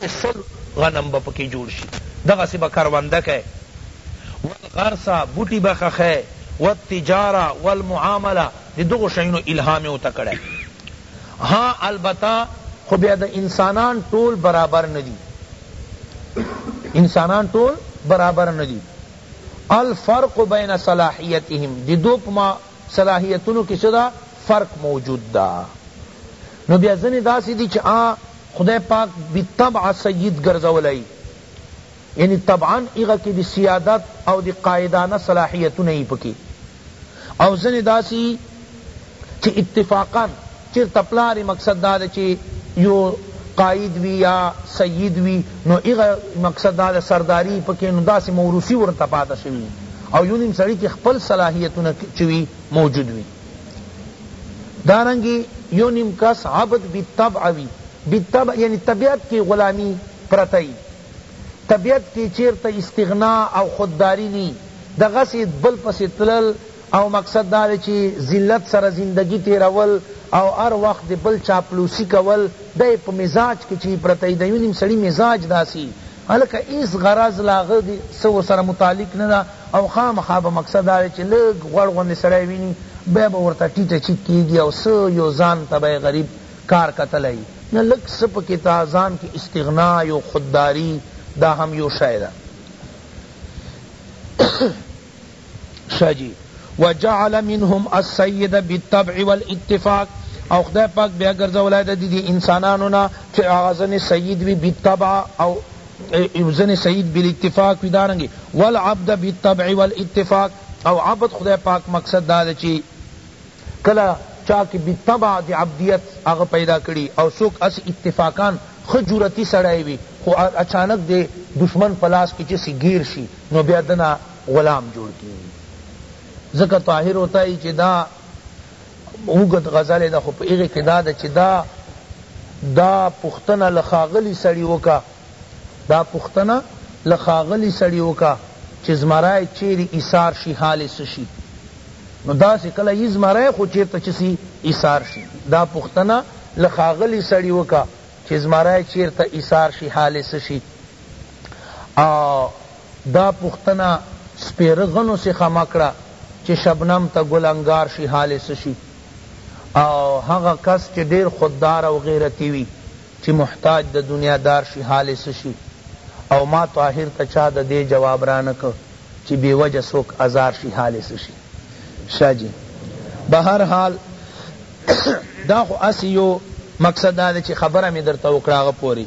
چې سل غنم به پکې جوړ شي، دغسې به کرونده کوې، والغرس، بوټي به خښې، والتجاره، والمعامله، د دغو شیونو الهام یې ورته کړی. ها البته خو بیا د انسانان ټول برابر نه دي، انسانان ټول برابر نه دي، الفرق بین صلاحیتهم، د دوئ په صلاحیتونو کښې څه ده؟ فرق موجود ده، نو بیا ځنې داسې دي چې آ خدای پاک بالطبع سید ګرځولی یعنی طبعا هغه کی د سیادت او د قائدانه صلاحیتونه یی پکی او ځنی داسی چی اتفاقا چرته پلار یی مقصد دا ده چی یو قائد وی یا سید وی نو هغه مقصد دا ده سرداری یی پکی نو داسی موروثی ورته پاته شوی وی او یو نیم سړی کی خپل صلاحیتونه چی وی موجود وی. دارنګه یو نیم کس عبد بالطبع وی بالطبع یعنی طبیعت کی غلامی پرته یی طبیعت کی چیرته استغنا او خودداری نی د غسی بل پسی تلل او مقصد دا دی چی ذلت سره زندګی تیرول او هر وخت د بل چاپلوسی کول د په مزاج کښی پرته یی د یو نیم سړی مزاج داسی هلکه هیڅ غرض له هغه دې څه ورسره متعلق نه ده او خامخا به مقصد دا وی چې لږ غوړ غوندې سړی وینی بیا به ورته ټیټه چیک کیږی او څه یو ځان ته به یې غریب کار کتلای نه لږ څه پکې ته ځان کې استغنا یو خودداری دا هم یو شی ده. شه جی وجعل منهم السید بالطبع والاتفاق او خدای پاک بیا ګرځولی ده د دې انسانانو نه چې هغه ځنې سید وي بالطبع او ځنې سید بالاتفاق وي دارنګې والعبد بالطبع والاتفاق او عبد خدای پاک مقصد دا ده چې کله چا کې بالطبع د عبدیت هغه پیدا کړي او څوک هسې اتفاقا ښه جرأتي سړی وي خو اچانک د دشمن په لاس کې چې څه ګیر شي نو بیا دنه غلام جوړ کی ځکه طاهر وتائی چی دا اوږد غزل ده خو په هغه کی دا ده چی دا دا پوښتنه له ښاغلی سړی وکړه دا پوښتنه له ښاغلی سړی وکړه چی زمری چیری ایسار شی حال یې څه شی نو داسی کله یی زمری خو چیرته چه سی ایسار شی دا پوښتنه له ښاغلی سړی وکړه چی زمری چیرته ایسار شی حال یې څه شی او دا پوښتنه سپېره غنو څخه مه کړه چې شبنم ته ګل انګار شي حال یې څه شي؟ او هغه کس چې ډېر خوددار او غېرتي وي چې محتاج د دنیا دار شي حال یې څه شي؟ او ما طاهر ته چا د دې جواب رانه کړ چې بې وجه څوک ازار شي حال یې څه شي؟ شه جي به هر حال دا خو هسې یو مقصد دا دی چې خبره مې درته وکړه هغه پورې.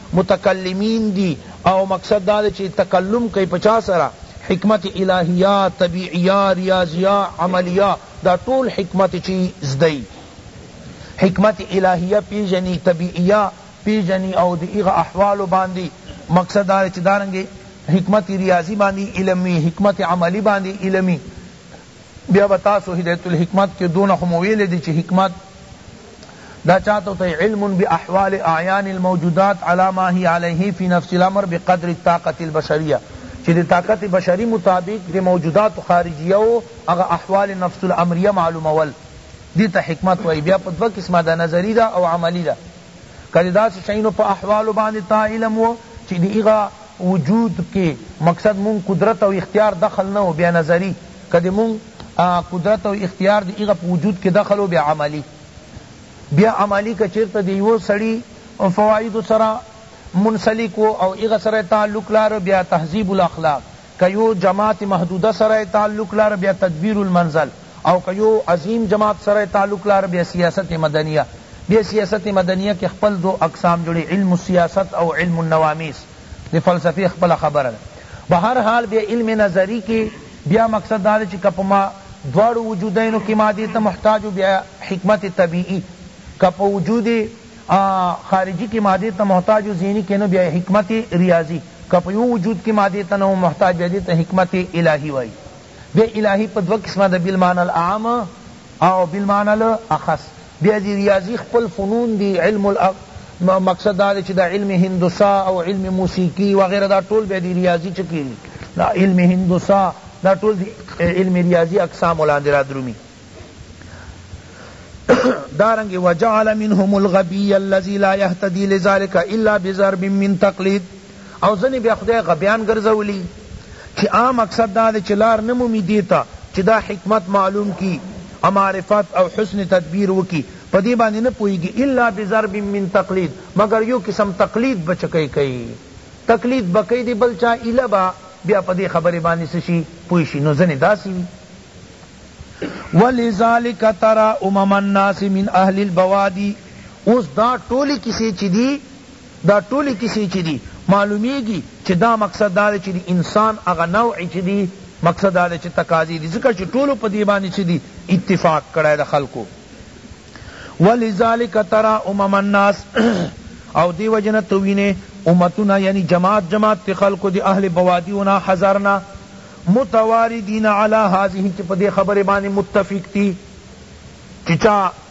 متکلمین دی او مقصد دا دی چی تکلم کئی په چا سره حکمت الہیہ طبیعیہ ریاضیہ عملیہ دا ټول حکمت چی زده یی حکمت الہیہ پیژنی طبیعیہ پیژنی او دی هغه احوالو باندی مقصد دا دی چی دارنګه حکمت ریاضی باندی علم وی حکمت عملی باندی علم وی بیا به تاسو هدایت الحکمت کې دونه خو مو ویلې دي چې حکمت دا چاته ته علم باحوال اعیان الموجودات علی ما هی علیه فی نفس الامر بقدر الطاقت البشریه چې د طاقت بشری مطابق د موجودات خارجیه او هغه احوال نفس الامریه معلومول دی ته حکمت وای بیا په دوه قسمه ده نظری ده او عملی ده کله داسې شینو په احوال باندې تا علم و چې دی هغه وجود کی مقصد مونږ قدرت او اختیار دخل نه او بیا نظری که د مونږ قدرت او اختیار د هغه په وجود کی دخل او بیا عملی بیا عملی که چیرته د یوه سړی فوایدو سره منسلک وو او هغه سره یې تعلق لاره بیا تهذیب الاخلاق که یو جماعت محدوده سره یې تعلق لاره بیا تدبیر المنزل او که یو عظیم جماعت سره تعلق لاره بیا سیاست مدنیه دی سیاست مدنیه کی خپل دو اقسام جوړی علم السیاست او علم النوامیس د فلسفی خپله خبره ده بهر حال بیا علم نظری کی بیا مقصد دا ده چی که په دواړو وجودینو کی مادی ته محتاج و بیا حکمت طبیعی که په وجود خارجی کی مادی ته محتاج و ذهنی کی نو بیا حکمت ریاضی که په یو وجود کی مادی ته نه و محتاج بیا دی ته حکمت الهی وایی بیا الهی په دوه قسمه ده بالمعنی الاعم او بالمعنی الاخص بیا دی ریاضی خپل فنون دی علم الا مقصد دا دی چی دا علم هندسه او علم موسیقی وغیرہ دا ټول بیا دی ریاضی چه کیږی دا علم هندسه دا ټول دی علم ریاضی اقسامو لاندی را درومی دارنگی وجعل منهم الغبی الذی لا یهتدی لذلک الا بضرب من تقلید او ځنی بیا خدای غبیان ګرځولی چی آ مقصد دا دی چی لار نه مومی دی ته چی دا حکمت معلوم کړي او معرفت او حسن تدبیر وکړي په دی باندی نه پوهیږی الا بضرب من تقلید مګر یو قسم تقلید به چه کئ کئ تقلید به کئ دی بل چا ایله به بیا په دی خبری باندی څه شی پوه شی نو ځنی داسی وی ولذلک تری امم الناس من اهل البوادی اوس دا ټولی کیسی چی دی دا ټولی کیسی چی دی معلومیږی چی دا مقصد دا دی چی دی انسان هغه نوع چی دی مقصد دا دی چی تقاضی دی ځکه چی ټولو په دی باندی چی دی اتفاق کړی د خلقو ولذلک تری امم الناس او دی وجه نه ته وینی امتونه یعنی جماعت جماعت تی خلقو دی اهل بوادیو نه حضر نه متواردین علی هذه چی په دی خبری باندی متفق دی چی چا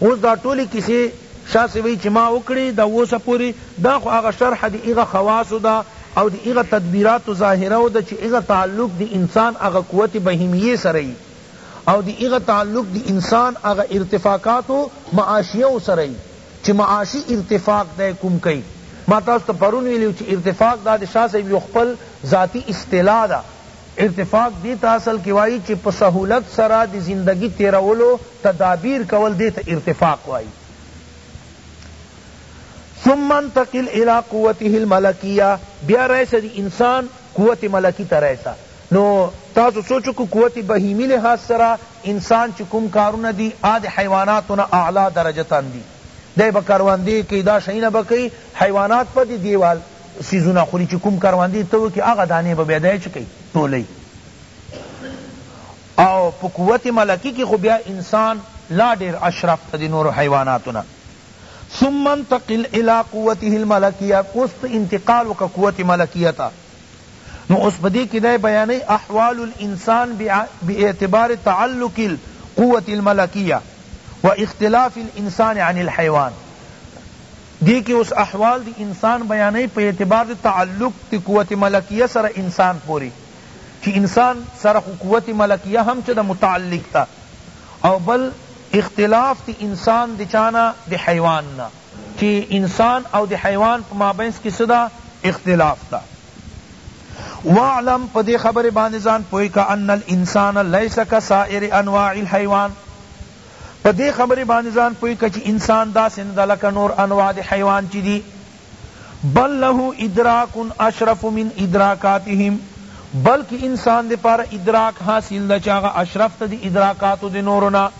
اوس دا ټولی کیسی شاه صیب چی ما وکړی دا اوسه پوری دا خو هغه شرح دی هغه خواصو ده او دی هغه تدبیرات ظاهره او ده چی هغه تعلق دی انسان هغه قوت بهیمیه سره یی او دی هغه تعلق دی انسان هغه ارتفاقات معاشیه او سره یی چی معاشی ارتفاق دی کوم کئی ما تاسو ته پرون ویلی وو چی ارتفاق دا دی شاه صیب یو خپل ذاتی اصطلاح ده ارتفاق دې ته اصل کې وايي چې په سهولت سره د زندګي تېرولو تدابیر کول دې ته ارتفاق وايي. ثم انتقل الی قوته الملکیه بیا راسه د انسان قوت ملکی ته راسه نو تاسو سوچ وکړو قوت بهیمی لحاظ سره انسان چې کوم کارونه دي هغه د حیواناتو نه اعلی درجتاً دي دی به کروندې کوي دا شیونه به کوي حیوانات په دې دیوال څیزونه خوري چی کوم کروندې ته وکي هغه دانې به بیا دی چه کئ ټولۍ او په قوت ملکی کی خو بیا انسان لا ډیر اشرف ته دی نورو حیواناتو نه ثم انتقل الی قوته الملکیه اوس ته انتقال وکه قوت ملکیه ته نو اوس په دی کی دی بیانی احوال الانسان باعتبار تعلق القوة الملکیه و اختلاف الانسان عن الحیوان دې کې اوس احوال د انسان بیانوي په اعتبار د تعلق د قوت ملکیه سره انسان پورې چې انسان سره خو قوت ملکیه هم چه ده متعلق ده او بل اختلاف د انسان د چا نه د حیوان نه چې انسان او د حیوان په مابینځ کې څه ده اختلاف ده واعلم په دې خبرې باندې ځان پوه که ان الانسان لیس کسائر انواع الحیوان په دې خبرې باندې ځان پوه که چې انسان داسې نه ده لکه نور انواع د حیوان چې دي بل له ادراک اشرف من ادراکاتهم بلکې انسان د پاره ادراک حاصل ده چې هغه اشرف ده د ادراکاتو د نورو نه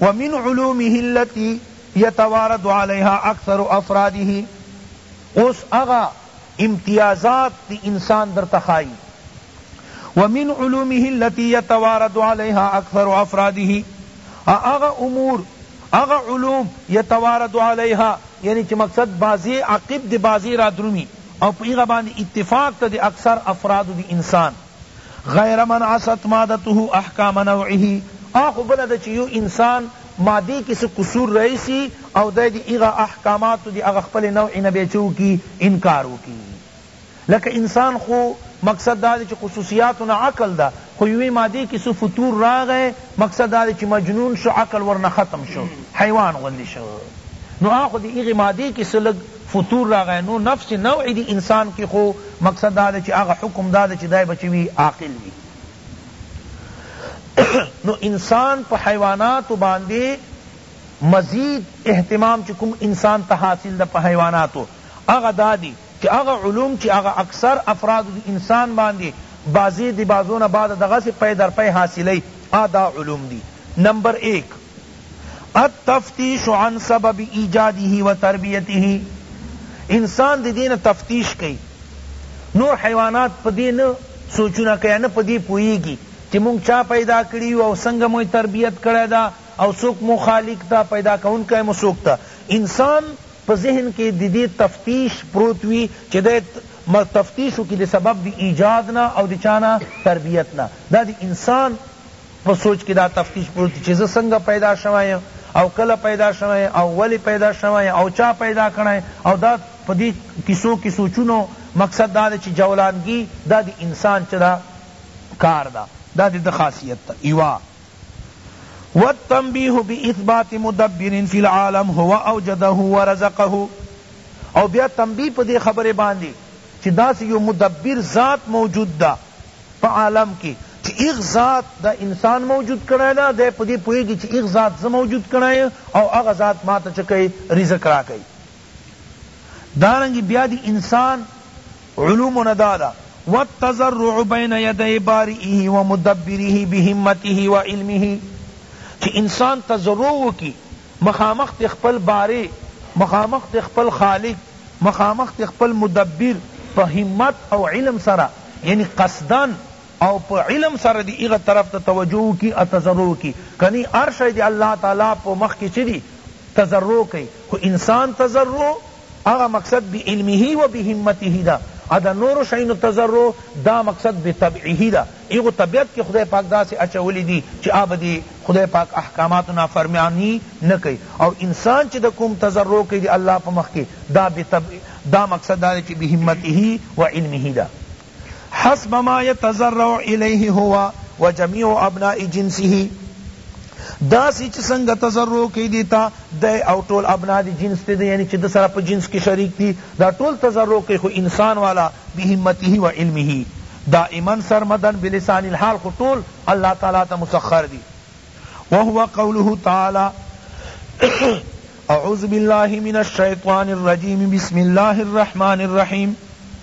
ومن علومه التي يتوارد عليها اکثر افراده اوس هغه امتیازات دی انسان در تخائی ومن علومه التي يتوارد عليها اکثر افراده او هغه امور هغه علوم يتوارد عليها يعني چه مقصد بعضی عقب دی بعضی را درومی او په هغه باندی اتفاق ته دی اکثر افرادو دی انسان غیر من عصت مادته احکام نوعه او خو بله ده چه یو انسان مادی کی څه قصور راشی او دی دی هغه احکاماتو دی هغه خپل نوع نه بیا چه وکی انکار وکی لکه انسان خو مقصد دا دی چی خصوصیات نه عقل ده خو یوی مادی کی سو فتور راغی مقصد دا دی چی مجنون شو عقل ورنه ختم شو حیوان غوندی شو نو آ خو دی هغی مادی کی سو لږ فتور راغی نو نفس نوع دی انسان کی خو مقصد دا دی چی هغه حکم دا دی چی دی به چه وی عاقل وی نو انسان په حیواناتو باندی مزید اهتمام چی کوم انسان ته حاصل ده په حیواناتو هغه دا دی چه هغه علوم چه هغه اکثر افرادو د انسان باندی بعضی د بعضو نه بعد دغسی پی در پی حاصلی آ دا علوم دی، نمبر ایک، التفتیش عن سبب ایجاده و تربیته، انسان د دې نه تفتیش کئی، نور حیوانات په دې نه سوچونه کئی، نه په دې پوهیږی چه مونږ چا پیدا کړی یو او څنګه مو یې تربیت کړی ده او څوک مو خالق ده، پیدا کونکی مو څوک ده، انسان په ذهن کې ددې تفتیش پروت وي چې دی مه تفتیش وکړي د سبب د ایجاد نه او د چا نه تربیت نه دا د انسان په سوچ کې دا تفتیش پروت وي چې زه څنګه پیدا شوی یم او کله پیدا شوی یم او ولې پیدا شوی یم او چا پیدا کړی او دا په دې کیسو کې سوچونو مقصد دا دی چې جولانګی دا د انسان چه ده کار ده دا د ده خاصیت ده یوا والتنبیه باثبات مدبر فی العالم هو اوجده ورزقه او بیا تنبیه په دې خبرې باندې چی داسې یو مدبر ذات موجود ده په عالم کې چی هغه ذات دا انسان موجود کړی ده دی په دې پوهیږي چی هغه ذات زه موجود کړی یم او هغه ذات ماته چه کړی رزق راکوي دارنګه بیا د انسان علومو نه دا ده، والتضرع بین یدی بارئه و مدبره بحمته و علمه، چی انسان تضرع وکی مخامخ د خپل بارئ، مخامخ د خپل خالق، مخامخ د خپل مدبر په حمت او علم سره، یعنی قصدا، او په علم سره دی هغه طرف ته توجه وکی او تضرع وکی کنی هر شی دی الله تعالی په مخ کی چه دی تضرع کئی خو انسان تضرع هغه مقصد بعلمه و بهمته ده او د نورو شیانو تضرع دا مقصد بطبعه ده هغه طبیعت کی خدای پاک داسی اچولی دی چه هغه به دی خدای پاک احکاماتو نافرمانی نه کئی او انسان چه د کوم تضرع کئی دی الله په مخ کی دا بطبعه دا مقصد دا دی چه بهمته و علمه ده حسب ما يتضرع اليه هو وجميع ابناء جنسه داسی چه څنګه تضرع کئی دی تا دی او ټول ابناء دی جنس دی یعنی چه د سره په جنس کی شریک دی دا ټول تضرع کئی خو انسان والا بهمته و علمه دائما سرمدا بلسان الحال خو ټول الله تعالی ته مسخر دی وهو قوله تعالی اعوذ بالله من الشیطان الرجیم بسم الله الرحمن الرحیم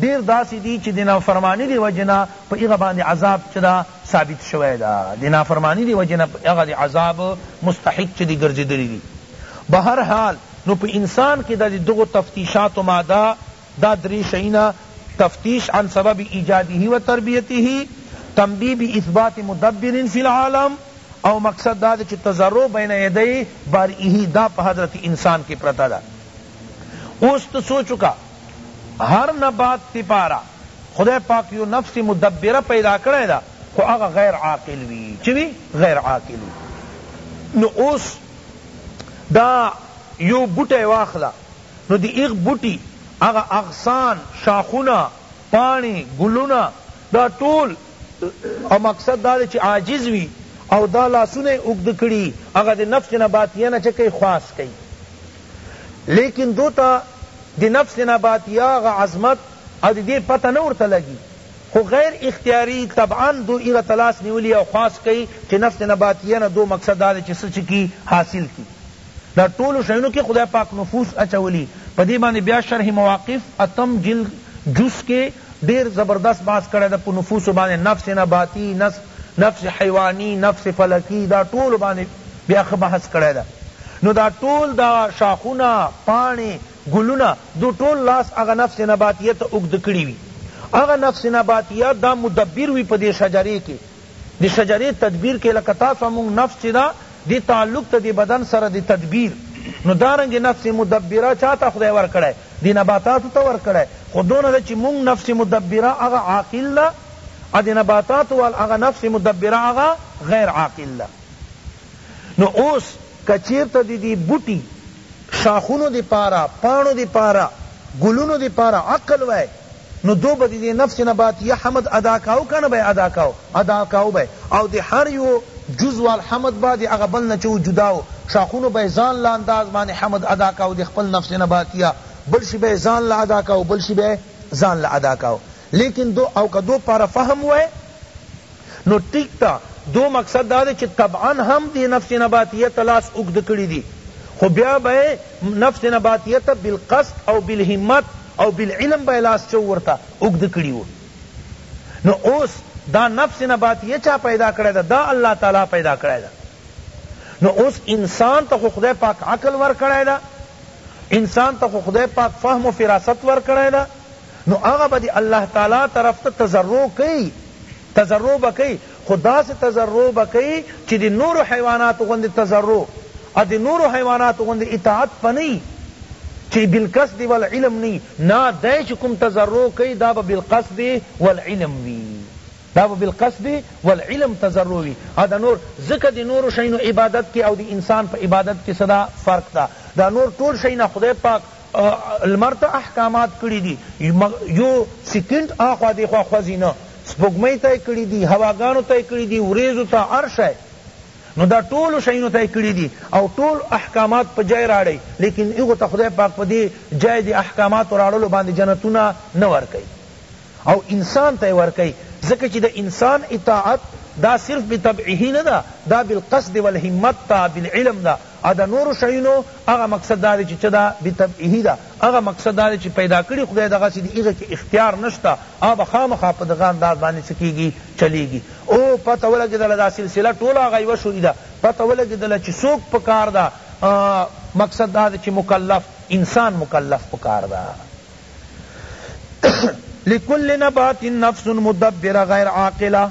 ډیر داسی دی چی د نافرمانی دی وجی نه په هغه باندی عذاب چه ده ثابت شوی ده د نافرمانی دی وجی نه هغه د عذاب مستحق چه دی ګرځیدلی دی بهر حال نو په انسان کی ده د دغو تفتیشاتو ماده دا دری شیونه تفتیش عن سبب ایجاده و تربیته تنبیه باثبات مدبر فی العالم او مقصد دا ده چه تضرع بین یدی بارئه دا په حضرت انسان کی پرته ده اوس ته سوچ وکړه هر نبات دی پاره خدای پاک یو نفس مدبره پیدا کړی ده خو هغه غیر عاقل وی چه وی غیر عاقل وی نو اوس دا یو بوټی واخله نو دی ایغ بوټی هغه اغسان شاخونه پاڼی ګلونه دا ټول او مقصد دا دی چه عاجز وی او دا لاسونه یې اوږد کړي هغه د نفس نباتیه نه چه کئ خواص کئ لیکن دو ته د نفس نباتی هغه عظمت او د دې پته نه ورته لګی خو غیر اختیاری طبعا دو هغه ته لاس نیولی او خواست کوي چه نفس نباتیه نه دو مقصد دا دی چه څه چه کی حاصل کی دا ټولو شیونو کی خدای پاک نفوس اچولی په دې باندې بیا شرح مواقف اتم جلد جز کې ډیر زبردست بحث کړی ده په نفوسو باندی نفس نباتی نفس حیوانی نفس فلکی دا ټولو باندی بیا ښه بحث کړی ده نو دا ټول دا شاخونه پاڼی ګلونه دو ټول لاس هغه نفس نباتیه ته اوږد کړی وی هغه نفس نباتیه دا مدبر وی په دی شجری کی د شجرې تدبیر کې لکه تاسو مونږ نفس چې ده دې تعلق ته د بدن سره د تدبیر نو دارنګ نفس مدبره چاته خدای ورکړی د نباتاتو ته ورکړی خو دونه ده چې مونږ نفس مدبره هغه عاقل ده او د نباتاتو وال هغه نفس مدبره هغه غیر عاقل ده نو اوس که چیرته د دې بوټي شاخونو د پاره، پاڼو د پاره، ګلونو د پاره عقل وای نو دو به د دې نفس نباتیه حمد ادا کاو کنه به یې ادا کاو؟ ادا کاو به یې او د هر یو جز وال حمد به د هغه بل نه چه و جدا و شاخونو به یې ځان له انداز باندې حمد ادا کاو د خپل نفس نباتیه بل شي به یې ځان له ادا کاو بل شي به یې ځان له ادا کاو لیکن دو او که دو پاره فهم وای نو ټیک ده دو مقصد دا دی چی طبعا هم دی نفس نباتیه ته لاس اوږد کړی دی خو بیا به یې نفس نباتیه ته بالقصد او بالهمت او بالعلم به یې لاس چه ورته اوږد کړی وو نو اوس دا نفس نباتیه چا پیدا کړی ده دا الله تعالی پیدا کړی ده نو اوس انسان ته خو خدای پاک عقل ورکړی ده انسان ته خو خدای پاک فهم و فراست ورکړی ده نو هغه به د الله تعالی طرف ته تضرع کیی تضرع به کیی خو داسی تضرع به کیی چی د نورو حیواناتو غوندی تضرع او د نورو حیواناتو غوندی اطاعت په نه یی چی بالقصد والعلم نه یی نه دی چی کوم تضرع کیی دا به بالقصد والعلم وی دا به بالقصد والعلم تضرع وی او دا نور ځکه د نورو شیونو عبادت کی او د انسان په عبادت کی څه ده فرق ده دا نور ټول شیونه خدای پاک لمر ته احکامات کړي دي يو سيکنډ آخوا ديخوا خوځي نه سپوږمۍ ته يې کړي دي هواګانو ته يې کړي دي وريځو ته هر شی نو دا ټولو شيونو ته يې کړي دي او ټول احکامات په جای راړي ليکن هغو ته خدای پاک په دي جای د احکاماتو راړلو باندي جنتونه نه ورکوي او انسان ته يې ورکوي ځکه چي د انسان اطاعت دا صرف بطبعه نه ده دا بالقصد والهمت ده بالعلم ده او د نورو شیونو هغه مقصد دا دی چی چه دا بی طبعیه ده هغه مقصد دا دی چی پیدا کړی خدای دغسی دی هغه کی اختیار نشته هغه به خامخا په دغه انداز باندی څه کیږی چلیږی او پته ولګیدله دا سلسله ټوله هغه یوه شوی ده پته ولګیدله چی څوک پکار ده مقصد دا دی چی مکلف انسان مکلف پکار ده لکل نبات نفس مدبره غیر عاقله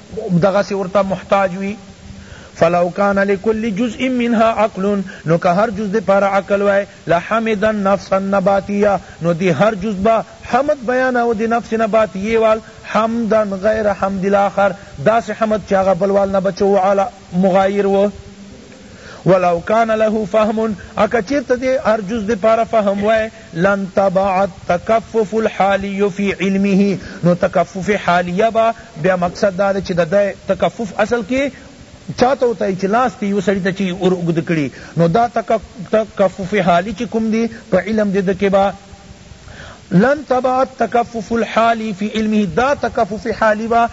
دغسې ورته محتاج وي فلو کان لکل جزء منها عقل نو که هر جز دپاره عقل وای لحمد النفس النباتیه نو دی هر جز به حمد بیاناوه د نفس نباتیه وال حمدا غیر حمد الاخر داسې حمد چې هغه بل وال نه به چوو علی مغایر وو ولو کان له فهم اکه چیرته دی هر جز دپاره فهم وای لانتبع التکفف الحالی فی علمه نو تکفف حالیه به بیا مقصد دا دی چی د ده تکفف اصل کی چاته ورته وای چی لاس دی یو سړی ته چی ور اوږد کړی نو دا تکفف حالی چی کوم دی په علم دده کی به لانتبع التکفف الحالی فی علمه دا تکفف حالی به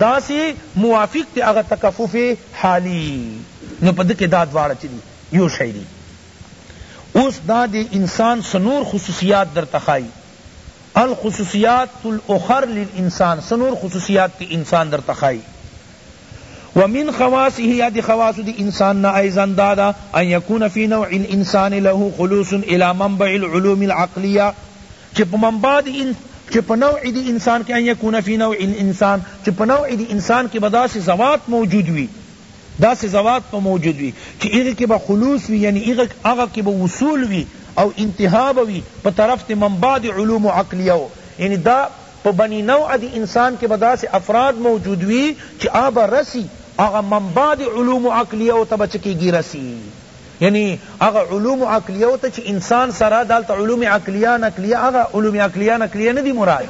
داسې موافق دی هغه تکفف حالی نو په ده کې دا دواړه چه دی یو شی دی اوس دا دی انسان څه نور خصوصیات درته ښایی الخصوصیات الاخر للانسان څه نور خصوصیات دی انسان درته ښایی ومن خواصه یا دی خواص دی انسان نا ایضا دا دا ان یکون فی نوع الانسان له خلوص الی منبع العلوم العقلیه چه په منبع دی ان چه په نوع دی انسان کی ان یکون فی نوع الانسان چه په نوع دی انسان کی به داسی ذوات موجود وی داسی ذوات به موجود وی چه هغی کی به خلوص وی یعنی هغی کی به وصول وی او انتہا به وی په طرف دی منبع دی علوم عقلیه او یعنی دا په بنی نوع دی انسان کی به داسی افراد موجود وی چه هغه به رسی هغه منبع دی علوم عقلیه او ته به چه کیږی رسی یعنی هغه علوم عقلیو ته چی انسان سره دالته علوم عقلیه نقلیه هغه علوم عقلیه نقلیه ندی مراد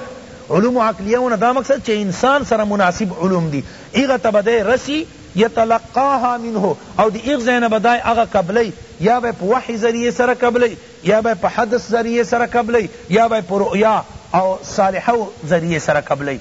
علوم عقلیو نه دا مقصد چی انسان سره مناسب علوم دی هغه ته به دی رسی یتلقاها منه او د هغه ځای نه به دی هغه قبلی یا به په وحی ذریعه سره قبلی یا به په حدث ذریعه سره قبلی یا به په رؤیا او صالحه ذریعه سره قبلی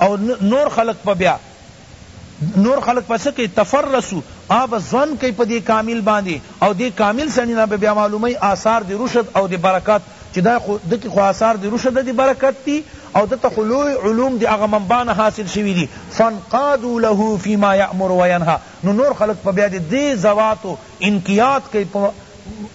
او نور خلق په بیا نور خلق په سکی تفرسو آب زون کئی پا دی کامل باندی او دی کامل سنی نا بیا معلومی آثار دی رشد او دی برکت چی دا خو دکی خو آثار دی رشد دی برکت دی او دتا خو لوی علوم دی اغا منبع نا حاصل شوی دی فانقادو له فی ما یأمر و ینہا نو نور خلق پا بیا دی دی ذواتو انقیاد کئی پا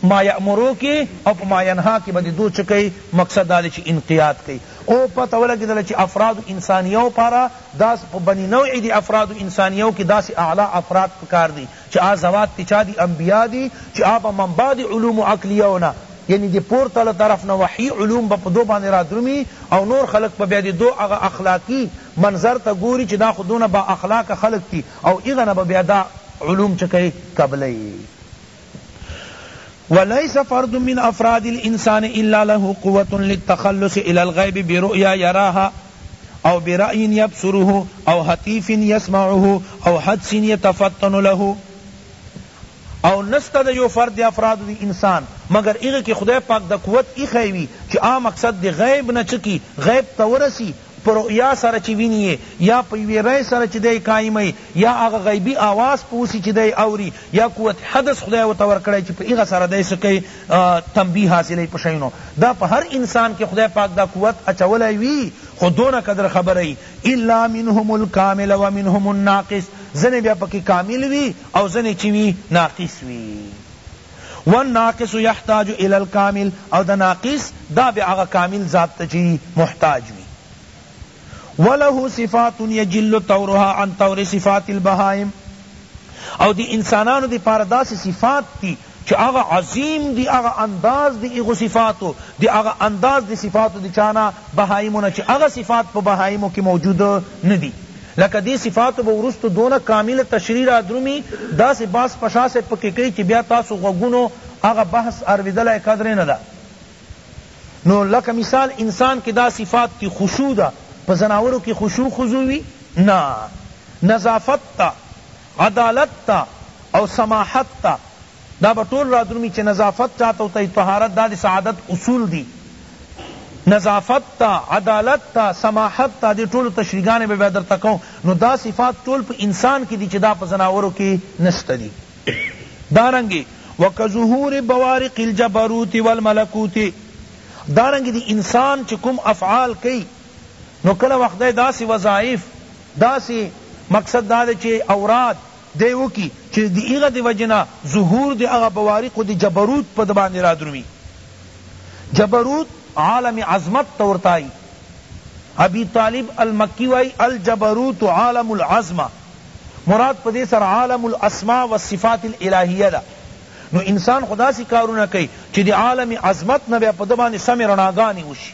ما یأمرو کی او پا ما ینہا کی با دی دو چکئی مقصد دا دی چی انقیاد کئی او پته ولګیدله چی افراد انسانیه پاره داس په بنی نوع دی افراد انسانیه کی داسی اعلی افراد پکار دی چی آ ذوات دی چا دی انبیاء دی چی آ به منبع دی علوم عقلیه نه یعنی دی پورته له طرف نه وحی علوم به په دو باندی را درومی او نور خلق به بیا دی دو هغه اخلاقی منظر ته ګوری چی دا خو دونه با اخلاقه خلق دی او هغه نه به بیا دا علوم چه کئ قبلی. وليس فرد من افراد الانسان الا له قوة للتخلص الى الغيب برؤيا يراها او برأي يبصره او هتيف يسمعه او حدس يتفطن له او نسته د یو فرد د افرادو د انسان مګر هغه کی خدای پاک دا قوت ایښی وی چی هغه مقصد د غیب نه چه کی غیب ته ورسی په رؤیا سره چی وینی یې یا په یوې رای سره چی دی قایموی یا هغه غیبی آواز په وسی چی دی اوری یا قوت حدس خدای ورته ورکړی چی په هغه سره دی څه کئی تنبیه حاصلوی په شیونو دا په هر انسان کی خدای پاک دا قوت اچولی وی خو دونه قدر خبره یی الا منهم الکامل و منهم الناقص ځنی بیا پکی کامل وی او ځنی چی وی ناقص وی. والناقص یحتاج الی الکامل او د ناقص دا بیا هغه کامل ذات ته چی محتاج وی وله صفات یجل طورها عن طور صفات البهائم او دی انسانانو دی پاره داسی صفات دی چی هغه عظیم دی هغه انداز دی هغو صفاتو دی هغه انداز دی صفاتو دی چانا بهائمو نا چی هغه صفات په بهائمو کی موجود ندی لکه دې صفاتو به وروسته دونه کامله تشریح رادرومي، داسې بحث په شاه صاحب پکې کوي چې بیا تاسو غوږونو هغه بحث ارویدلای قدرې نه ده. نو لکه مثال انسان کې دا صفات دي، خشوع ده، په ځناورو کې خشوع خضوع وي؟ نه. نظافت ته، عدالت ته او سماحت ته دا به ټول رادرومی چه نظافت چاته ته طهارت دا د سعادت اصول دی نظافت ته عدالت ته سماحت ته دی ټولو تشریح ګانی به بیا درته کوم نو دا صفات ټول په انسان کی دی چه دا په ځناورو کی نشته دی دارنګه وکظهور بوارق الجبروت والملکوت دارنګه دی انسان چه کوم افعال کئی نو کله وخت دی داسی وظائف داسی مقصد دا دی چه اوراد دی وکړي چې د هغه د وجې نه ظهور د هغه بوارقو د جبروت په ده باندې رادرومي. جبروت عالم عظمت ته ورته وايي. ابي طالب المکي وايي، الجبروت عالم العظمة، مراد په دې سره عالم الاسماء والصفات الالهية ده، نو انسان خو داسې کارونه کوي چې د عالم عظمت نه بیا په ده باندې سمې رڼاګانې وشي،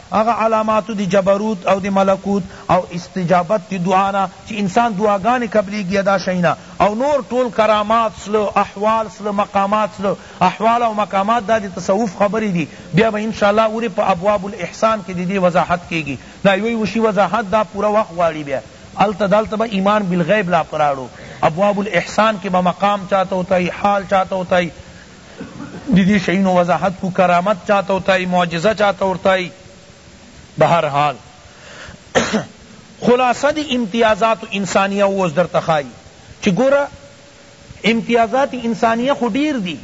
هغه علامات د جبروت او د ملکوت او استجابت د دعا نه چی انسان دعاګانی قبلیږی ادا شی نه او نور ټول کرامات سله احوال سله مقامات سله احوال او مقامات دا د تصوف خبری دی بیا به ان شاء الله وری په ابواب الاحسان کی ددی وضاحت کیږی دا یوی وشی وضاحت دا پوره وخت غواړی بیا هلته دلته به ایمان بالغیب لا پراړو ابواب الاحسان کی به مقام چاته وتایی حال چاته وتایی دی دی شئینو وضاحت کو کرامت چاته وتای معجزه چاته ورتای بهر حال خلاصه دی امتیازات انسانیه اوس درته ښایی چی ګوره امتیازات انسانیه خو ډیر دی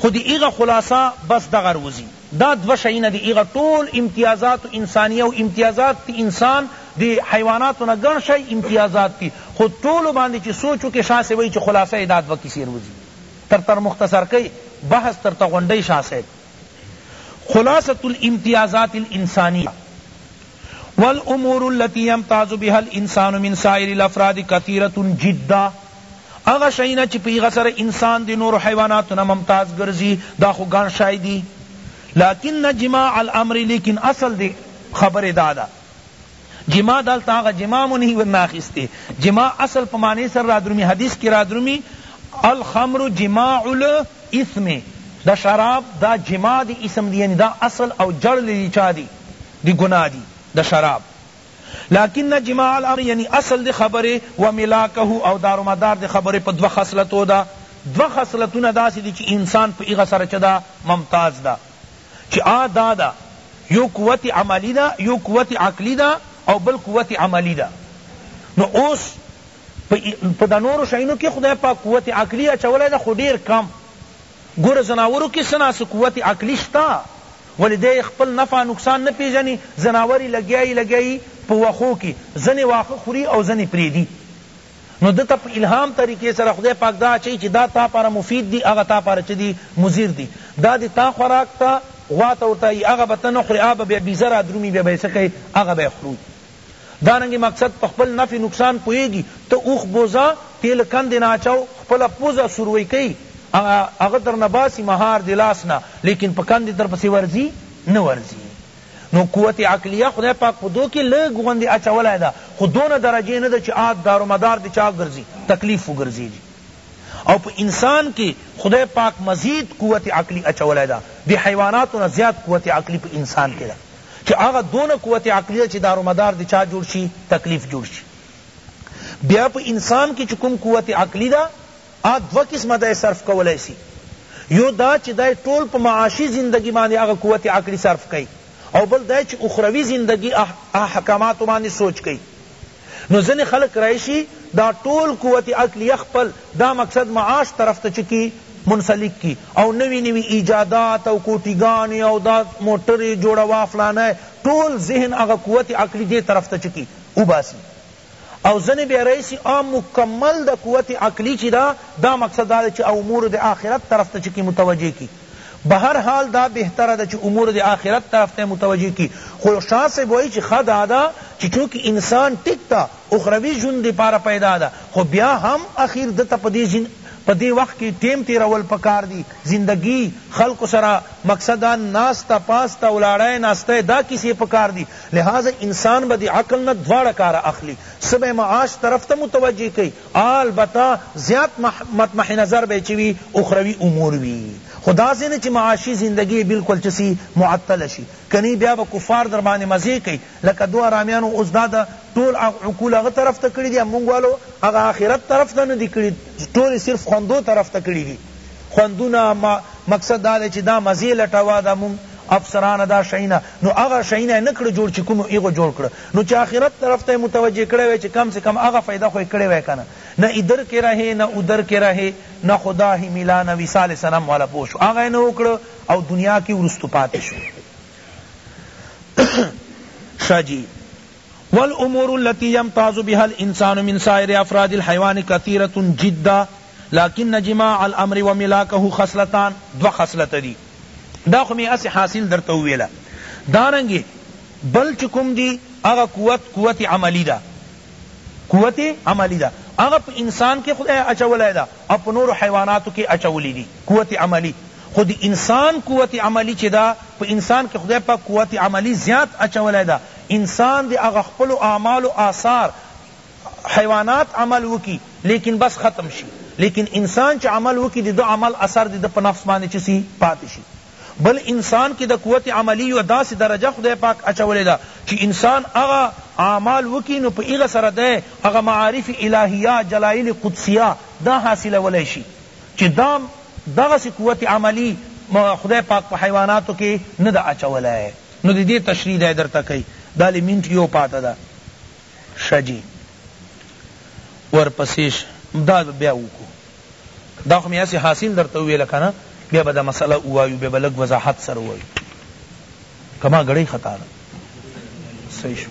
خو دی ایغه خلاصه بس دغه روزی دا دوه شئینه دی ایغه ټول امتیازات انسانیه او امتیازات تی انسان دی حیواناتو نه ګڼ شی امتیازات تی خو ټولو باندی چی سوچ وکی شاه صاحب وایی چی خلاصه یی دا دوه کیسی روزی تر تر مختصرکۍ بحث تر ته غونډۍ شاه صاحب خلاصة الامتیازات الانسانیه والامور التي یمتاز بها الانسان من سائر الافراد کثیرة جدا هغه شیونه چی په هغه سره انسان د نورو حیواناتو نه ممتاز ګرځی دا خو ګڼ شی دی لکن جماع الامر لیکن اصل د خبری دا ده جماع دلته هغه جماع مو نهی ورنه اخیستی، جماع اصل په معنی سره رادرومی، حدیث کی رادرومی، الخمر جماع الاثم، دا شراب دا جماع د اثم دی، یعنی دا اصل او جړ د چا دی؟ د ګناه دی، د شراب، لکن جماع الامر یعنی اصل د خبری، وملاکه او دارومدار د خبری په دوه خصلتو ده، دوه خصلتونه داسی دی چی انسان په هغه سره چه ده؟ ممتاز ده. چی آ دا ده یو قوت عملی ده یو قوت عقلی ده او بل قوت عملی ده نو اوس په دا نورو شیونو کی خدای پاک قوت عقلی اچولی ده خو ډیر کم ګوره ځناورو کی څه ناڅه قوت عقلی شته ولی دی خپل نفع نقصان نه پیژنی ځناور یی لګیا یی لګیا یی په وښو کی ځنی واښه خوری او ځنی پریدی نو ده ته په الهام طریقې سره خدای پاک دا اچوي چي دا تا پاره مفید دي هغه تا پاره چه دي مضر دي دا دي تا خوراک ته غوا ته ورته يي هغه به ته نه خورې هغه به بیا بیزه را درومي بیا به يې څه کوې هغه به يې خورو دارنګه مقصد په خپل نفع نقصان پوهیږي ته اوښ بوځه ته له کندې نه اچوه خپله پوزه سوروي کوي هغه درنه باسي مهار دې لاس نه لیکن په کندې درپسې ورځي نه ورځي نو قوت عقلیه خدای پاک په دو کی لږ غوندی اچولی ده خو دونه درجه نه ده چی آ دارومدار د چا ګرځی تکلیف وګرځیږی او په انسان کی خدای پاک مزید قوت عقلی اچولی ده د حیواناتو نه زیات قوت عقلی په انسان کی ده چی هغه دونه قوت عقلی ده چی دارومدار د چا جوړ شی تکلیف جوړ شی بیا په انسان کی چی کوم قوت عقلی ده آ دوه قسمه دی صرف کولای سی یو دا چی دی ټول په معاشی زندګی باندی هغه قوت عقلی صرف کئ او بل دا چی اخروی زندګی احکاماتو باندی سوچ کئ نو ځنی خلق راشی دا ټول قوت عقلیه خپل دا مقصد معاش طرف ته چه کی منسلک کی او نوی نوی ایجادات او کوټی ګانی او دا موټری جوړوا فلانی ټول ذهن هغه قوت عقلی دی طرف ته چه کی اوباسی او ځنی بیا رئیسی عام مکمل د قوت عقلی چی ده دا مقصد دا ده چی امور د آخرت طرف ته چکی متوجه کی بهر حال دا بهتره ده چی امور د آخرت طرف ته متوجه کی خو شاه صاحب وایی چی ښه دا ده چی چونکی انسان ټیک ده اخروی ژوند د پاره پیدا ده خو بیا هم اخیر ده ته په دی زند په دی وخت کی ټیم تیرول پکار دی زندګی خلقو سره مقصد دا ناسته پاسته ولاړه ناسته دا کیسی پکار دی لهذا انسان به د عقل نه دواړه کاره اخلي، څه به یې معاش طرف ته متوجه کړي او البته زیات مطمح نظر به یې چه وي اخروي امور وي، خو داسې نه چې معاشي زندګي یې بالکل چه سي معطله شي، کني بیا به کفار درباندې مزې کوي، لکه دو ارامیانو اوس دا ده ټول عقول هغه طرف ته کړي دي او مونږ والو هغه آخرت طرف ته نه دي کړي، ټول یې صرف خوندو طرف ته کړي دي، خوندونه، مقصد دا دی چه دا مزې لټوه، دا مونږ افسران دا شیونه. نو هغه شيونه يې نه کړه جوړ چي کوم ئې جوړ کړه نو چي آخرت طرف ته ئې متوجه کړی وای چي کم سے کم هغه فائده خو ئې کړې وای کنه نه ادر کې رهې نه اودر کې رهې نه خدا هي ملا نه وصال صنم والا پوه شو هغه ئې نه وکړه او دنيا کي وروسته پاتې شو شه جي والامور التي يمتاز بها الانسان من سائر افراد الحيوان كثيرة جدا لکن جماع الامر وملاکه خصلتان، دوه خصلته دي، دا خو مې هسې حاصل درته وویله، دارنګې بل چې کوم دي هغه قوت، قوت عملي ده، قوت عملي ده، هغه په انسان کې خدای اچولی ده او په نورو حیواناتو کې اچولي دي قوت عملي، خو د انسان قوت عملي چې ده په انسان کې خدای پاک قوت عملي زیات اچولی ده، انسان د هغه خپلو اعمالو آثار، حیوانات عمل وکی لیکن بس ختم شی لیکن انسان چه عمل وکی د ده عمل اثر د ده په نفس باندی چه سی پاتی شی بل انسان کی د قوت عملی یوه داسی درجه خدای پاک اچولی ده چه انسان هغه اعمال وکی نو په هغه سره دی هغه معارف الهیه جلایل قدسیه دا حاصلولی شی چه دا دغسی قوت عملی خدای پاک په حیواناتو کی نه ده اچولی نو د دی تشریح دی درته کئی دا لمنټ یو پاته ده شه جی ورپسی شه دا به بیا وکو دا خو می هسی حاصل درته وویل کنه بیا به دا مسئله ووایو بیا به لږ وضاحت سره ووایو که ما ګړۍ خطا ده صحیح شو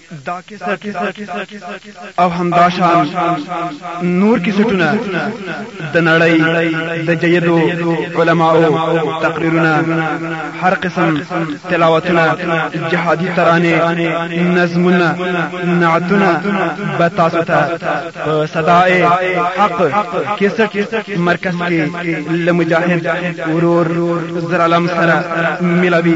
دا کیسټ او همداشان نور کیسټونه د نړۍ د جیدو علماو تقریرونه هر قسم تلاوتونه جهادي ترانې نظمونه نعتونه به تاسو ته په صداي حق کیسټ مرکز کې لمجاهد ورور زرالم سره ملاوي